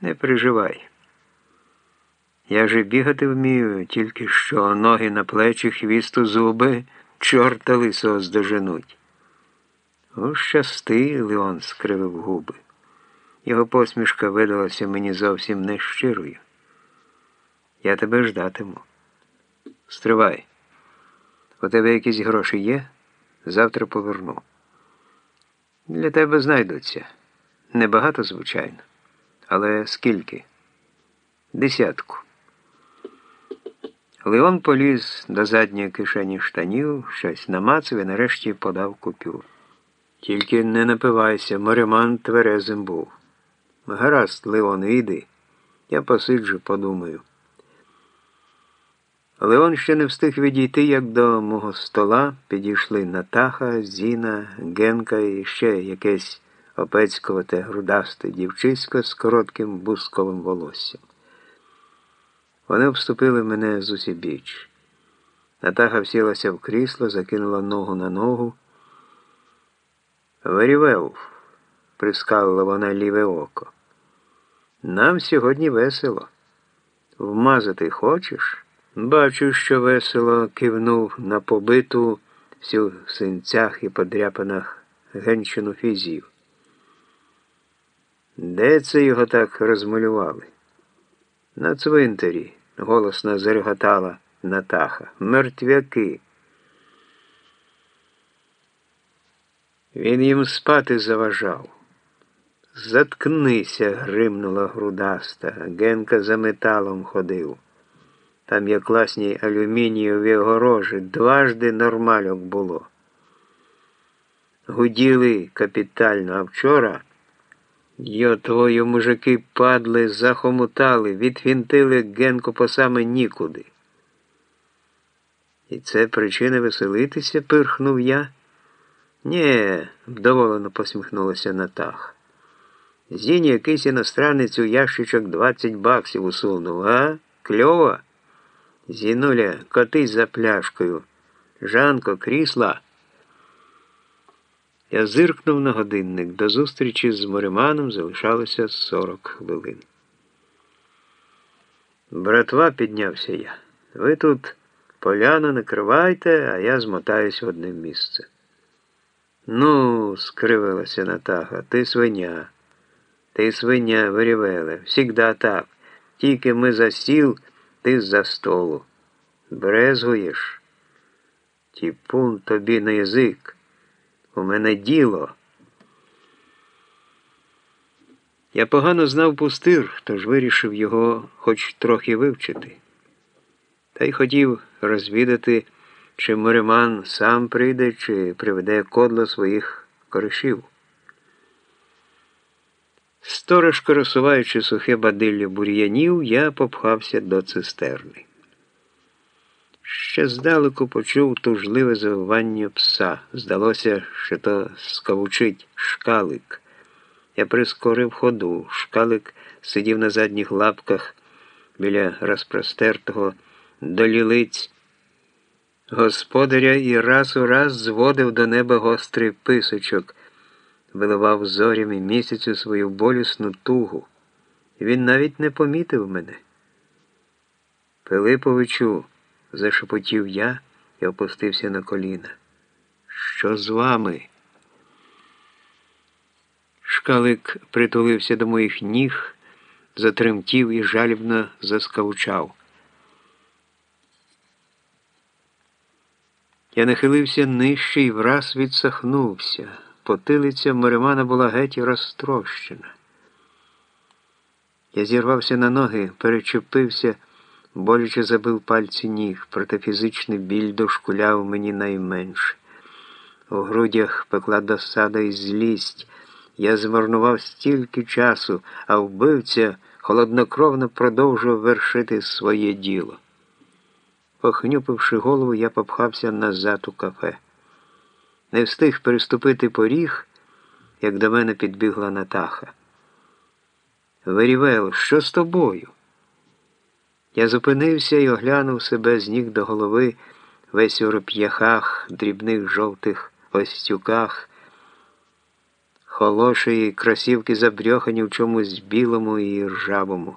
Не переживай. Я же бігати вмію, тільки що ноги на плечі, хвіст у зуби, чорта лисого здоженуть. «О, щасти, Леон скривив губи. Його посмішка видалася мені зовсім нещирою. Я тебе ждатиму. Стривай. У тебе якісь гроші є? Завтра поверну. Для тебе знайдуться. Небагато, звичайно. Але скільки? Десятку. Леон поліз до задньої кишені штанів, щось намацав і нарешті подав купюр. Тільки не напивайся, мореман тверезим був. Гаразд, Леон, іди. Я посиджу, подумаю. Леон ще не встиг відійти, як до мого стола підійшли Натаха, Зіна, Генка і ще якесь опецьковате грудасте дівчисько з коротким бусковим волоссям. Вони вступили мене з усібіч. Натаха всілася в крісло, закинула ногу на ногу. Верівел, прискалила вона ліве око. Нам сьогодні весело. Вмазати хочеш? Бачу, що весело кивнув на побиту всю в синцях і подряпанах генчину фізію. Де це його так розмалювали? На цвинтарі, голосно зареготала Натаха. Мертвяки. Він їм спати заважав. Заткнися, гримнула грудаста. Генка за металом ходив. Там є класні алюмінієві огорожі, дважди нормальок було. Гуділи капітально, а вчора йо твої мужики падли, захомутали, відфінтили Генку по саме нікуди. І це причина веселитися, пирхнув я. Нє, вдоволено посміхнулася Натах. Зіні якийсь іностранець у ящичок 20 баксів усунув, а? Кльово? Зінуля, котись за пляшкою. Жанко, крісла. Я зиркнув на годинник. До зустрічі з Мориманом залишалося 40 хвилин. Братва, піднявся я. Ви тут поляну накривайте, а я змотаюсь в одне місце. Ну, скривилася Натаха, ти свиня. Ти свиня, вирівеле, всігда так. Тільки ми за стіл, ти за столу. Брезгуєш? Тіпун тобі на язик. У мене діло. Я погано знав пустир, тож вирішив його хоч трохи вивчити. Та й хотів розвідати, чи Мориман сам прийде, чи приведе кодло своїх коришів. Сторожко розсуваючи сухе бадилля бур'янів, я попхався до цистерни. Ще здалеку почув тужливе завивання пса. Здалося, що то скавучить шкалик. Я прискорив ходу. Шкалик сидів на задніх лапках біля розпростертого до лілиць господаря і раз у раз зводив до неба гострий писочок, виливав зорям і місяцю свою болісну тугу. Він навіть не помітив мене. Пилиповичу зашепотів я і опустився на коліна. Що з вами? Шкалик притулився до моїх ніг, затремтів і жалібно заскавучав. Я нахилився нижче і враз відсахнувся. Потилиця Моримана була геть розтрощена. Я зірвався на ноги, перечепився боляче забив пальці ніг, проте фізичний біль дошкуляв мені найменше. У грудях пекла досада і злість. Я змарнував стільки часу, а вбивця холоднокровно продовжував вершити своє діло. Похнюпивши голову, я попхався назад у кафе. Не встиг переступити поріг, як до мене підбігла Натаха. Верівел, що з тобою? Я зупинився і оглянув себе з ніг до голови, весь у роп'яхах, дрібних жовтих остюках. холоші і кросівки забрьохані в чомусь білому і ржавому.